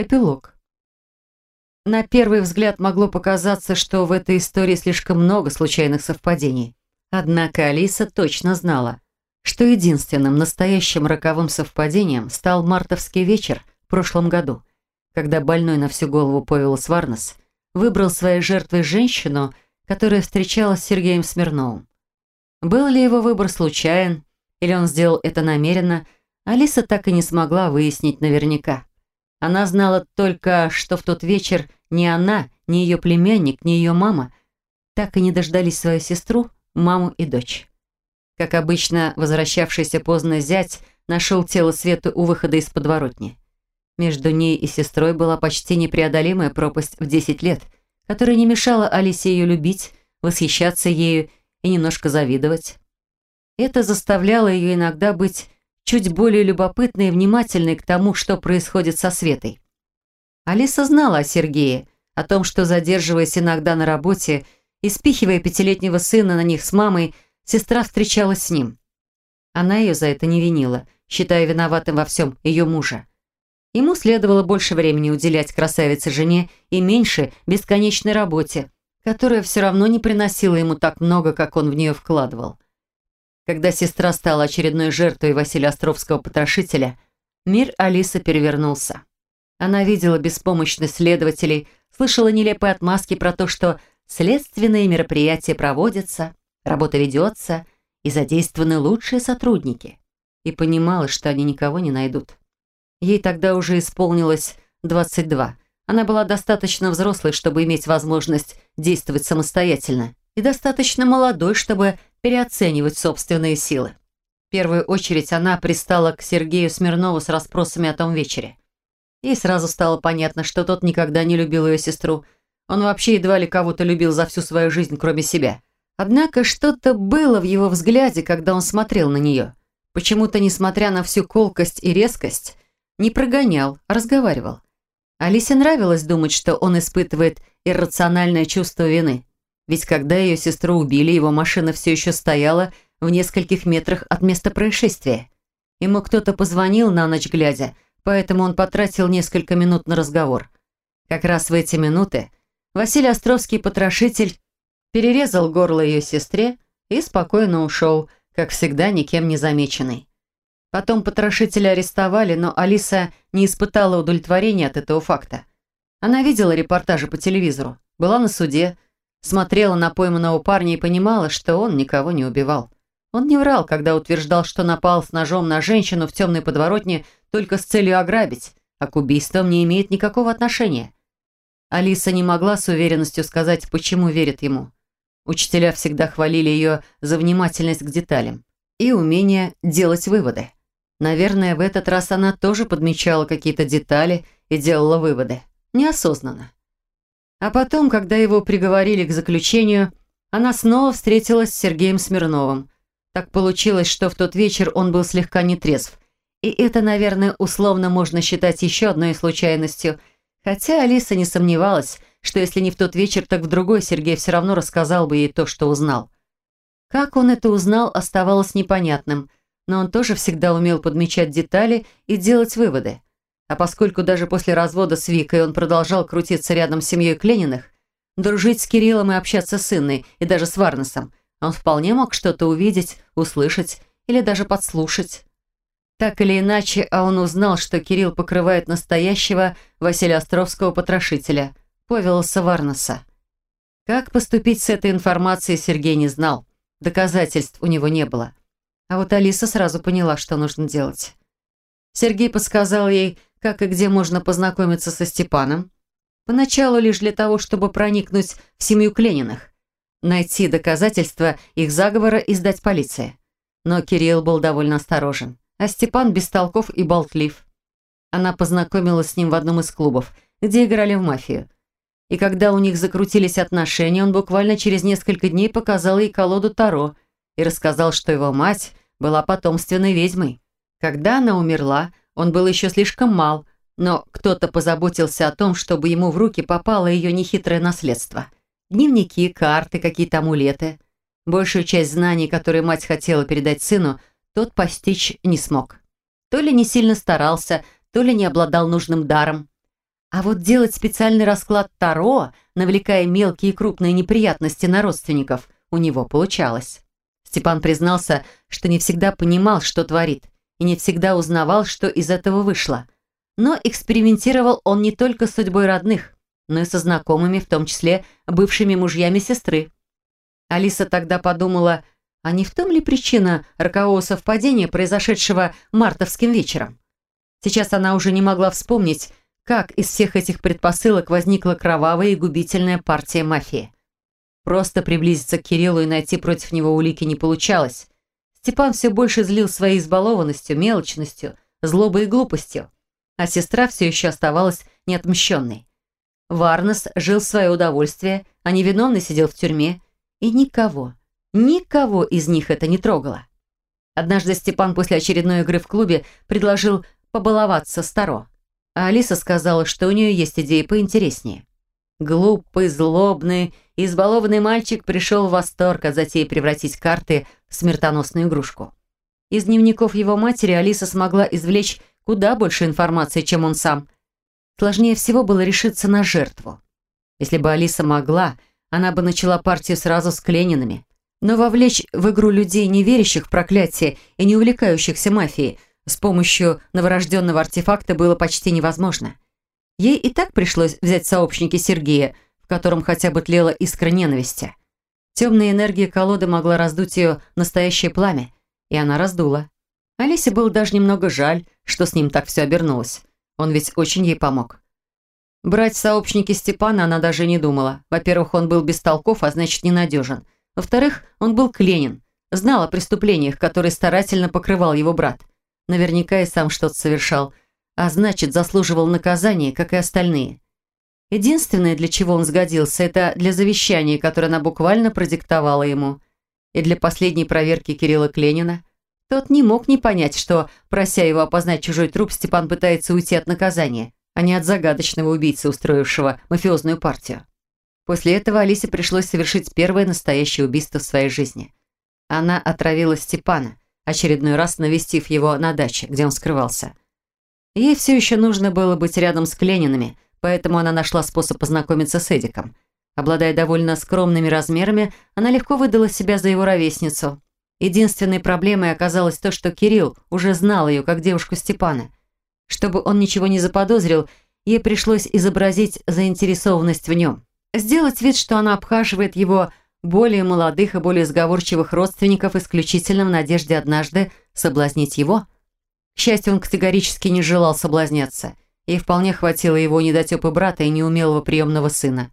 Эпилог. На первый взгляд могло показаться, что в этой истории слишком много случайных совпадений. Однако Алиса точно знала, что единственным настоящим роковым совпадением стал мартовский вечер в прошлом году, когда больной на всю голову Повелос Варнес выбрал своей жертвой женщину, которая встречалась с Сергеем Смирновым. Был ли его выбор случайен, или он сделал это намеренно, Алиса так и не смогла выяснить наверняка. Она знала только, что в тот вечер ни она, ни ее племянник, ни ее мама так и не дождались свою сестру, маму и дочь. Как обычно, возвращавшийся поздно зять нашел тело Светы у выхода из подворотни. Между ней и сестрой была почти непреодолимая пропасть в 10 лет, которая не мешала Алисе ее любить, восхищаться ею и немножко завидовать. Это заставляло ее иногда быть чуть более любопытной и внимательной к тому, что происходит со Светой. Алиса знала о Сергее, о том, что, задерживаясь иногда на работе и спихивая пятилетнего сына на них с мамой, Сестра встречалась с ним. Она ее за это не винила, считая виноватым во всем ее мужа. Ему следовало больше времени уделять красавице-жене и меньше бесконечной работе, которая все равно не приносила ему так много, как он в нее вкладывал. Когда сестра стала очередной жертвой Василия Островского потрошителя, мир Алисы перевернулся. Она видела беспомощность следователей, слышала нелепые отмазки про то, что следственные мероприятия проводятся, Работа ведется, и задействованы лучшие сотрудники. И понимала, что они никого не найдут. Ей тогда уже исполнилось 22. Она была достаточно взрослой, чтобы иметь возможность действовать самостоятельно, и достаточно молодой, чтобы переоценивать собственные силы. В первую очередь она пристала к Сергею Смирнову с расспросами о том вечере. Ей сразу стало понятно, что тот никогда не любил ее сестру. Он вообще едва ли кого-то любил за всю свою жизнь, кроме себя. Однако что-то было в его взгляде, когда он смотрел на нее. Почему-то, несмотря на всю колкость и резкость, не прогонял, а разговаривал. Алисе нравилось думать, что он испытывает иррациональное чувство вины. Ведь когда ее сестру убили, его машина все еще стояла в нескольких метрах от места происшествия. Ему кто-то позвонил на ночь глядя, поэтому он потратил несколько минут на разговор. Как раз в эти минуты Василий Островский, потрошитель, перерезал горло ее сестре и спокойно ушел, как всегда, никем не замеченный. Потом потрошителя арестовали, но Алиса не испытала удовлетворения от этого факта. Она видела репортажи по телевизору, была на суде, смотрела на пойманного парня и понимала, что он никого не убивал. Он не врал, когда утверждал, что напал с ножом на женщину в темной подворотне только с целью ограбить, а к убийствам не имеет никакого отношения. Алиса не могла с уверенностью сказать, почему верит ему. Учителя всегда хвалили ее за внимательность к деталям и умение делать выводы. Наверное, в этот раз она тоже подмечала какие-то детали и делала выводы. Неосознанно. А потом, когда его приговорили к заключению, она снова встретилась с Сергеем Смирновым. Так получилось, что в тот вечер он был слегка нетрезв. И это, наверное, условно можно считать еще одной случайностью. Хотя Алиса не сомневалась, что если не в тот вечер, так в другой Сергей все равно рассказал бы ей то, что узнал. Как он это узнал, оставалось непонятным, но он тоже всегда умел подмечать детали и делать выводы. А поскольку даже после развода с Викой он продолжал крутиться рядом с семьей Клениных, дружить с Кириллом и общаться с Инной, и даже с Варнесом, он вполне мог что-то увидеть, услышать или даже подслушать. Так или иначе, а он узнал, что Кирилл покрывает настоящего Василия Островского потрошителя – Повелоса Варнеса. Как поступить с этой информацией Сергей не знал. Доказательств у него не было. А вот Алиса сразу поняла, что нужно делать. Сергей подсказал ей, как и где можно познакомиться со Степаном. Поначалу лишь для того, чтобы проникнуть в семью Клениных, найти доказательства их заговора и сдать полиции. Но Кирилл был довольно осторожен, а Степан бестолков и болтлив. Она познакомилась с ним в одном из клубов, где играли в мафию. И когда у них закрутились отношения, он буквально через несколько дней показал ей колоду Таро и рассказал, что его мать была потомственной ведьмой. Когда она умерла, он был еще слишком мал, но кто-то позаботился о том, чтобы ему в руки попало ее нехитрое наследство. Дневники, карты, какие-то амулеты. Большую часть знаний, которые мать хотела передать сыну, тот постичь не смог. То ли не сильно старался, то ли не обладал нужным даром. А вот делать специальный расклад Таро, навлекая мелкие и крупные неприятности на родственников, у него получалось. Степан признался, что не всегда понимал, что творит, и не всегда узнавал, что из этого вышло. Но экспериментировал он не только с судьбой родных, но и со знакомыми, в том числе бывшими мужьями сестры. Алиса тогда подумала, а не в том ли причина рокового совпадения, произошедшего мартовским вечером? Сейчас она уже не могла вспомнить, как из всех этих предпосылок возникла кровавая и губительная партия мафии. Просто приблизиться к Кириллу и найти против него улики не получалось. Степан все больше злил своей избалованностью, мелочностью, злобой и глупостью, а сестра все еще оставалась неотмщенной. Варнес жил свое удовольствие, а невиновный сидел в тюрьме, и никого, никого из них это не трогало. Однажды Степан после очередной игры в клубе предложил побаловаться Старо. А Алиса сказала, что у нее есть идеи поинтереснее. Глупый, злобный, избалованный мальчик пришел в восторг от затеи превратить карты в смертоносную игрушку. Из дневников его матери Алиса смогла извлечь куда больше информации, чем он сам. Сложнее всего было решиться на жертву. Если бы Алиса могла, она бы начала партию сразу с Кленинами. Но вовлечь в игру людей, не верящих в проклятие и не увлекающихся мафией, с помощью новорожденного артефакта было почти невозможно. Ей и так пришлось взять сообщники Сергея, в котором хотя бы тлела искра ненависти. Темная энергия колоды могла раздуть ее настоящее пламя, и она раздула. Алисе было даже немного жаль, что с ним так все обернулось. Он ведь очень ей помог. Брать сообщники Степана она даже не думала. Во-первых, он был бестолков, а значит ненадежен. Во-вторых, он был Кленин, знал о преступлениях, которые старательно покрывал его брат. Наверняка и сам что-то совершал, а значит, заслуживал наказания, как и остальные. Единственное, для чего он сгодился, это для завещания, которое она буквально продиктовала ему. И для последней проверки Кирилла Кленина. Тот не мог не понять, что, прося его опознать чужой труп, Степан пытается уйти от наказания, а не от загадочного убийцы, устроившего мафиозную партию. После этого Алисе пришлось совершить первое настоящее убийство в своей жизни. Она отравила Степана – очередной раз навестив его на даче, где он скрывался. Ей все еще нужно было быть рядом с Кленинами, поэтому она нашла способ познакомиться с Эдиком. Обладая довольно скромными размерами, она легко выдала себя за его ровесницу. Единственной проблемой оказалось то, что Кирилл уже знал ее как девушку Степана. Чтобы он ничего не заподозрил, ей пришлось изобразить заинтересованность в нем. Сделать вид, что она обхаживает его более молодых и более сговорчивых родственников исключительно в надежде однажды соблазнить его. К счастью, он категорически не желал соблазняться, и вполне хватило его недотепы брата и неумелого приемного сына.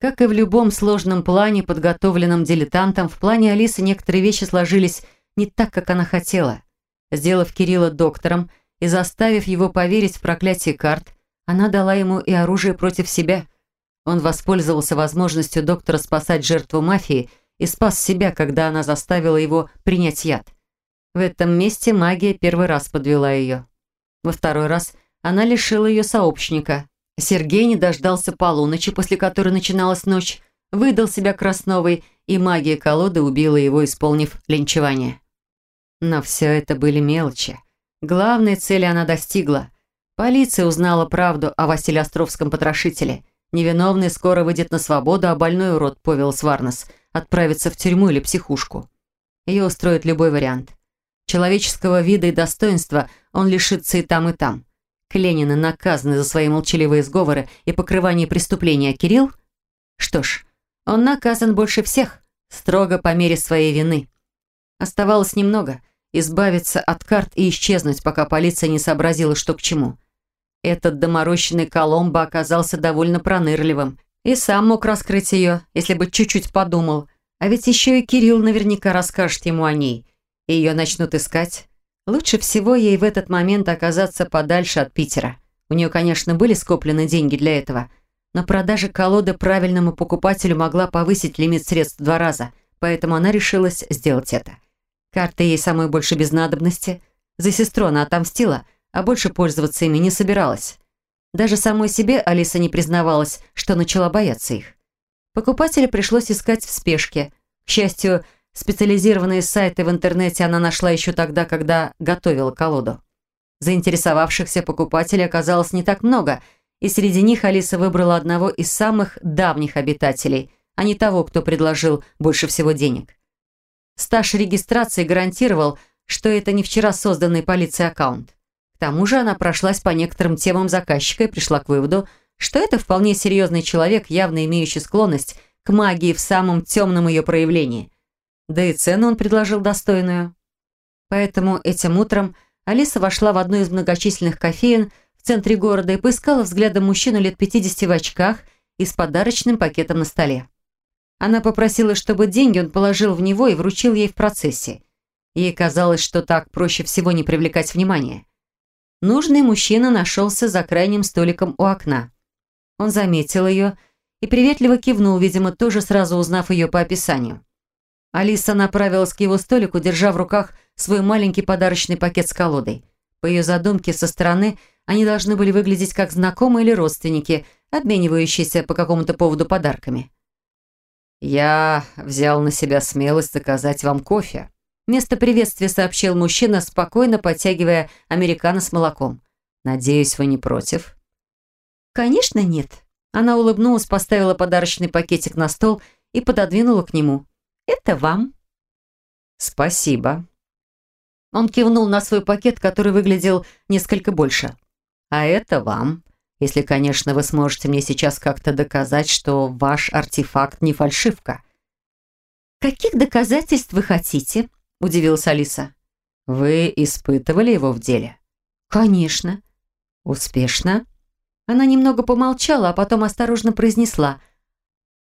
Как и в любом сложном плане, подготовленном дилетантом, в плане Алисы некоторые вещи сложились не так, как она хотела. Сделав Кирилла доктором и заставив его поверить в проклятие карт, она дала ему и оружие против себя – он воспользовался возможностью доктора спасать жертву мафии и спас себя, когда она заставила его принять яд. В этом месте магия первый раз подвела ее. Во второй раз она лишила ее сообщника. Сергей не дождался полуночи, после которой начиналась ночь, выдал себя Красновой, и магия колоды убила его, исполнив линчевание. Но все это были мелочи. Главной цели она достигла. Полиция узнала правду о Василии Островском потрошителе – Невиновный скоро выйдет на свободу, а больной урод Повел Сварнес отправится в тюрьму или психушку. Ее устроит любой вариант. Человеческого вида и достоинства он лишится и там, и там. Кленины наказаны за свои молчаливые сговоры и покрывание преступления, Кирилл? Что ж, он наказан больше всех, строго по мере своей вины. Оставалось немного – избавиться от карт и исчезнуть, пока полиция не сообразила, что к чему – этот доморощенный Коломбо оказался довольно пронырливым и сам мог раскрыть ее, если бы чуть-чуть подумал. А ведь еще и Кирилл наверняка расскажет ему о ней. И ее начнут искать. Лучше всего ей в этот момент оказаться подальше от Питера. У нее, конечно, были скоплены деньги для этого, но продажа колоды правильному покупателю могла повысить лимит средств в два раза, поэтому она решилась сделать это. Карты ей самой больше без надобности. За сестру она отомстила – а больше пользоваться ими не собиралась. Даже самой себе Алиса не признавалась, что начала бояться их. Покупателя пришлось искать в спешке. К счастью, специализированные сайты в интернете она нашла еще тогда, когда готовила колоду. Заинтересовавшихся покупателей оказалось не так много, и среди них Алиса выбрала одного из самых давних обитателей, а не того, кто предложил больше всего денег. Стаж регистрации гарантировал, что это не вчера созданный полицией аккаунт. К тому же она прошлась по некоторым темам заказчика и пришла к выводу, что это вполне серьезный человек, явно имеющий склонность к магии в самом темном ее проявлении. Да и цену он предложил достойную. Поэтому этим утром Алиса вошла в одну из многочисленных кофеин в центре города и поискала взглядом мужчину лет 50 в очках и с подарочным пакетом на столе. Она попросила, чтобы деньги он положил в него и вручил ей в процессе. Ей казалось, что так проще всего не привлекать внимания. Нужный мужчина нашелся за крайним столиком у окна. Он заметил ее и приветливо кивнул, видимо, тоже сразу узнав ее по описанию. Алиса направилась к его столику, держа в руках свой маленький подарочный пакет с колодой. По ее задумке со стороны они должны были выглядеть как знакомые или родственники, обменивающиеся по какому-то поводу подарками. «Я взял на себя смелость заказать вам кофе», Вместо приветствия сообщил мужчина, спокойно подтягивая американо с молоком. «Надеюсь, вы не против?» «Конечно нет». Она улыбнулась, поставила подарочный пакетик на стол и пододвинула к нему. «Это вам». «Спасибо». Он кивнул на свой пакет, который выглядел несколько больше. «А это вам, если, конечно, вы сможете мне сейчас как-то доказать, что ваш артефакт не фальшивка». «Каких доказательств вы хотите?» – удивилась Алиса. «Вы испытывали его в деле?» «Конечно». «Успешно?» Она немного помолчала, а потом осторожно произнесла.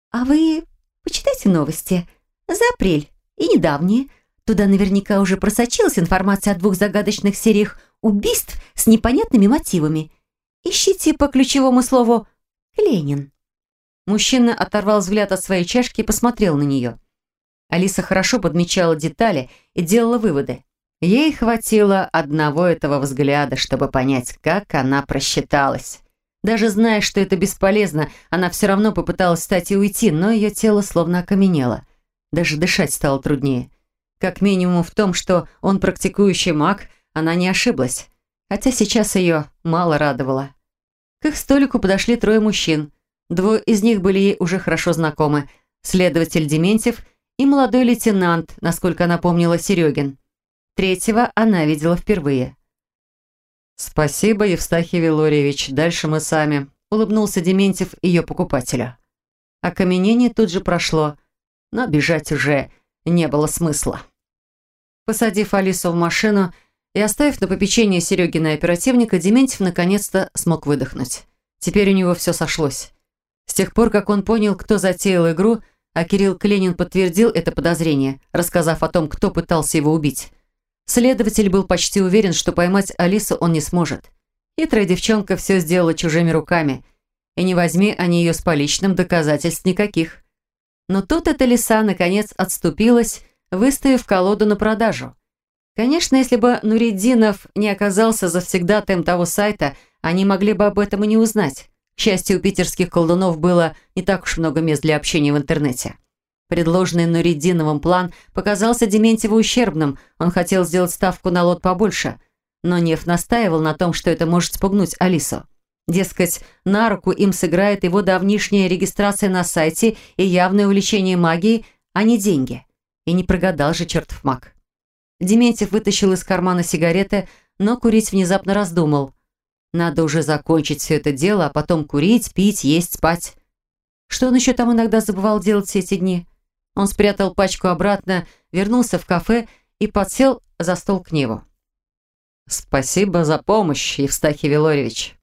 «А вы почитайте новости. За апрель и недавние. Туда наверняка уже просочилась информация о двух загадочных сериях убийств с непонятными мотивами. Ищите по ключевому слову «Ленин». Мужчина оторвал взгляд от своей чашки и посмотрел на нее. Алиса хорошо подмечала детали и делала выводы. Ей хватило одного этого взгляда, чтобы понять, как она просчиталась. Даже зная, что это бесполезно, она все равно попыталась встать и уйти, но ее тело словно окаменело. Даже дышать стало труднее. Как минимум в том, что он практикующий маг, она не ошиблась. Хотя сейчас ее мало радовало. К их столику подошли трое мужчин. Двое из них были ей уже хорошо знакомы. Следователь Дементьев – и молодой лейтенант, насколько она помнила, Серегин. Третьего она видела впервые. «Спасибо, Евстахий Вилорьевич. Дальше мы сами», – улыбнулся Дементьев ее покупателя. Окаменение тут же прошло, но бежать уже не было смысла. Посадив Алису в машину и оставив на попечение Серегина оперативника, Дементьев наконец-то смог выдохнуть. Теперь у него все сошлось. С тех пор, как он понял, кто затеял игру – а Кирилл Кленин подтвердил это подозрение, рассказав о том, кто пытался его убить. Следователь был почти уверен, что поймать Алису он не сможет. Хитрая девчонка все сделала чужими руками, и не возьми они ее с поличным, доказательств никаких. Но тут эта лиса, наконец, отступилась, выставив колоду на продажу. Конечно, если бы Нуриддинов не оказался завсегдатаем того сайта, они могли бы об этом и не узнать. К счастью, у питерских колдунов было не так уж много мест для общения в интернете. Предложенный Нуридиновым план показался Дементьеву ущербным, он хотел сделать ставку на лот побольше, но Нев настаивал на том, что это может спугнуть Алису. Дескать, на руку им сыграет его давнишняя регистрация на сайте и явное увлечение магией, а не деньги. И не прогадал же чертов маг. Дементьев вытащил из кармана сигареты, но курить внезапно раздумал. Надо уже закончить все это дело, а потом курить, пить, есть, спать. Что он еще там иногда забывал делать все эти дни? Он спрятал пачку обратно, вернулся в кафе и подсел за стол к Неву. «Спасибо за помощь, Евстахий Вилорьевич».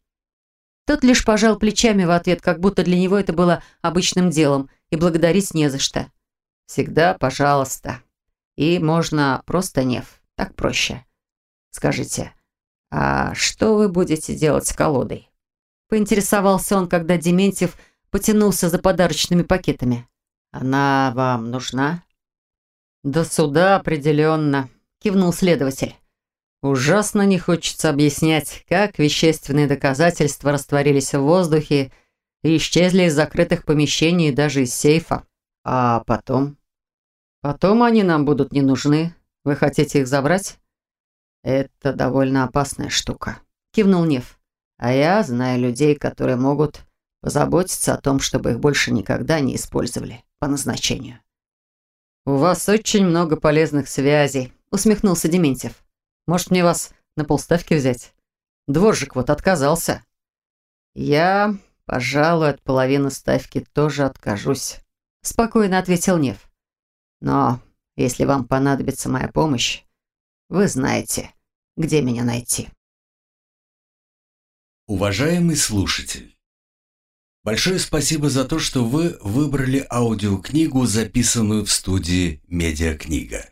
Тот лишь пожал плечами в ответ, как будто для него это было обычным делом, и благодарить не за что. «Всегда пожалуйста. И можно просто Нев, так проще. Скажите, «А что вы будете делать с колодой?» Поинтересовался он, когда Дементьев потянулся за подарочными пакетами. «Она вам нужна?» «До суда определенно», – кивнул следователь. «Ужасно не хочется объяснять, как вещественные доказательства растворились в воздухе и исчезли из закрытых помещений и даже из сейфа. А потом? Потом они нам будут не нужны. Вы хотите их забрать?» «Это довольно опасная штука», – кивнул Нев. А я знаю людей, которые могут позаботиться о том, чтобы их больше никогда не использовали по назначению. «У вас очень много полезных связей», — усмехнулся Дементьев. «Может, мне вас на полставки взять? Дворжик вот отказался». «Я, пожалуй, от половины ставки тоже откажусь», — спокойно ответил Нев. «Но если вам понадобится моя помощь, вы знаете, где меня найти». Уважаемый слушатель, большое спасибо за то, что вы выбрали аудиокнигу, записанную в студии «Медиакнига».